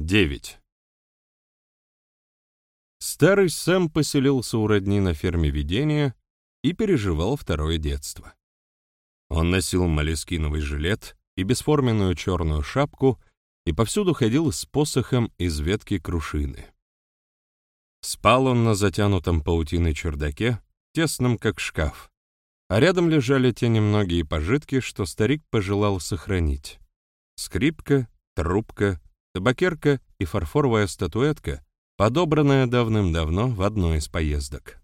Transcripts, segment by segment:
9. Старый Сэм поселился у родни на ферме ведения и переживал второе детство. Он носил молескиновый жилет и бесформенную черную шапку и повсюду ходил с посохом из ветки крушины. Спал он на затянутом паутиной чердаке, тесном как шкаф, а рядом лежали те немногие пожитки, что старик пожелал сохранить. Скрипка, трубка, табакерка и фарфоровая статуэтка, подобранная давным-давно в одной из поездок.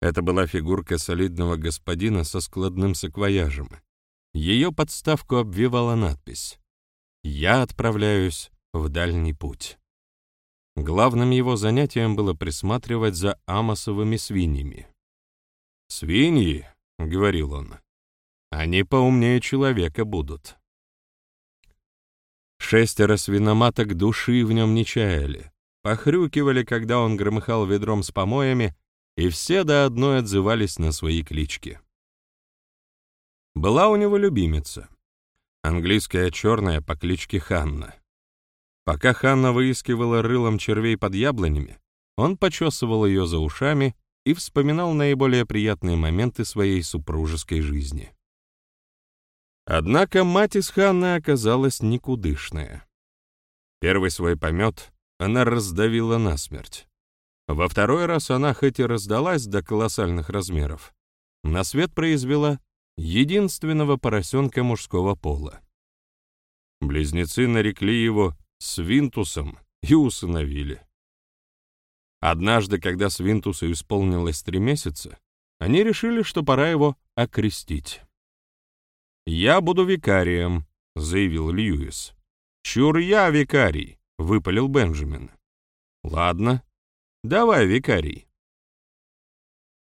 Это была фигурка солидного господина со складным саквояжем. Ее подставку обвивала надпись «Я отправляюсь в дальний путь». Главным его занятием было присматривать за амосовыми свиньями. «Свиньи», — говорил он, — «они поумнее человека будут». Шестеро свиноматок души в нем не чаяли, похрюкивали, когда он громыхал ведром с помоями, и все до одной отзывались на свои клички. Была у него любимица, английская черная по кличке Ханна. Пока Ханна выискивала рылом червей под яблонями, он почесывал ее за ушами и вспоминал наиболее приятные моменты своей супружеской жизни. Однако мать из Ханны оказалась никудышная. Первый свой помет она раздавила насмерть. Во второй раз она хоть и раздалась до колоссальных размеров, на свет произвела единственного поросенка мужского пола. Близнецы нарекли его Свинтусом и усыновили. Однажды, когда Свинтусу исполнилось три месяца, они решили, что пора его окрестить. «Я буду викарием», — заявил Льюис. «Чур я викарий», — выпалил Бенджамин. «Ладно, давай викарий».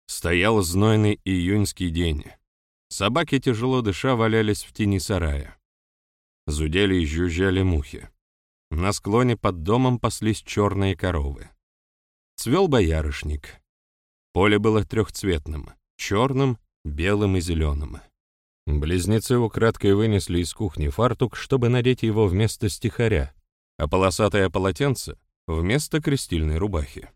Стоял знойный июньский день. Собаки, тяжело дыша, валялись в тени сарая. Зудели и жужжали мухи. На склоне под домом паслись черные коровы. Цвел боярышник. Поле было трехцветным — черным, белым и зеленым. Близнецы украдкой вынесли из кухни фартук, чтобы надеть его вместо стихаря, а полосатое полотенце — вместо крестильной рубахи.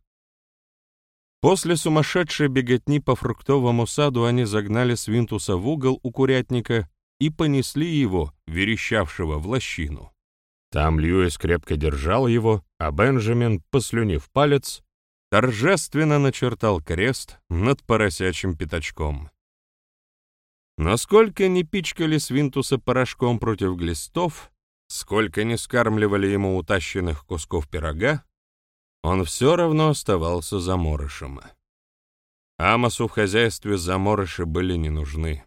После сумасшедшей беготни по фруктовому саду они загнали Свинтуса в угол у курятника и понесли его, верещавшего, в лощину. Там Льюис крепко держал его, а Бенджамин, послюнив палец, торжественно начертал крест над поросячьим пятачком. Насколько не пичкали Свинтуса порошком против глистов, сколько не скармливали ему утащенных кусков пирога, он все равно оставался заморышем. Амосу в хозяйстве заморыши были не нужны.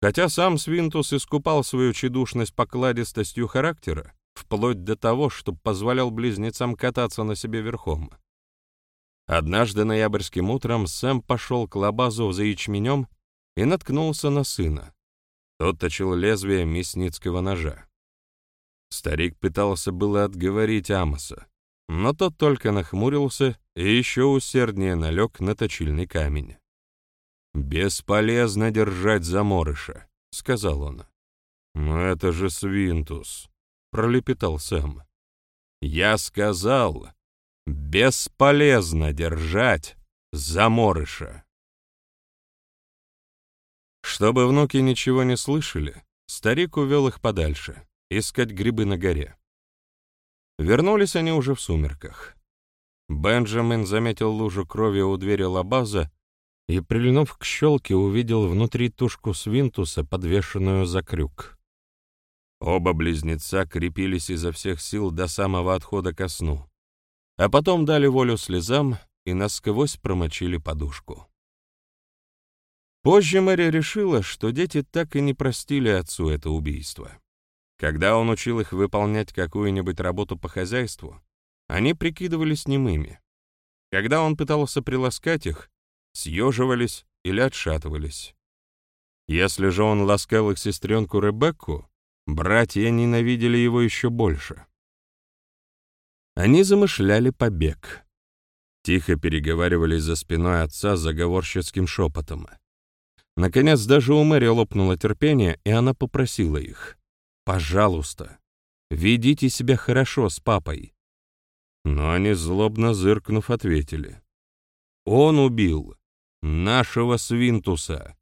Хотя сам Свинтус искупал свою чедушность покладистостью характера, вплоть до того, что позволял близнецам кататься на себе верхом. Однажды ноябрьским утром Сэм пошел к лабазу за ячменем и наткнулся на сына. Тот точил лезвие мясницкого ножа. Старик пытался было отговорить Амоса, но тот только нахмурился и еще усерднее налег на точильный камень. «Бесполезно держать заморыша», — сказал он. «Но это же свинтус», — пролепетал Сэм. «Я сказал, бесполезно держать заморыша». Чтобы внуки ничего не слышали, старик увел их подальше, искать грибы на горе. Вернулись они уже в сумерках. Бенджамин заметил лужу крови у двери лабаза и, прильнув к щелке, увидел внутри тушку свинтуса, подвешенную за крюк. Оба близнеца крепились изо всех сил до самого отхода ко сну, а потом дали волю слезам и насквозь промочили подушку. Позже Мэри решила, что дети так и не простили отцу это убийство. Когда он учил их выполнять какую-нибудь работу по хозяйству, они прикидывались немыми. Когда он пытался приласкать их, съеживались или отшатывались. Если же он ласкал их сестренку Ребекку, братья ненавидели его еще больше. Они замышляли побег. Тихо переговаривались за спиной отца заговорщицким шепотом — Наконец, даже у Мэри лопнуло терпение, и она попросила их. «Пожалуйста, Ведите себя хорошо с папой». Но они, злобно зыркнув, ответили. «Он убил нашего Свинтуса».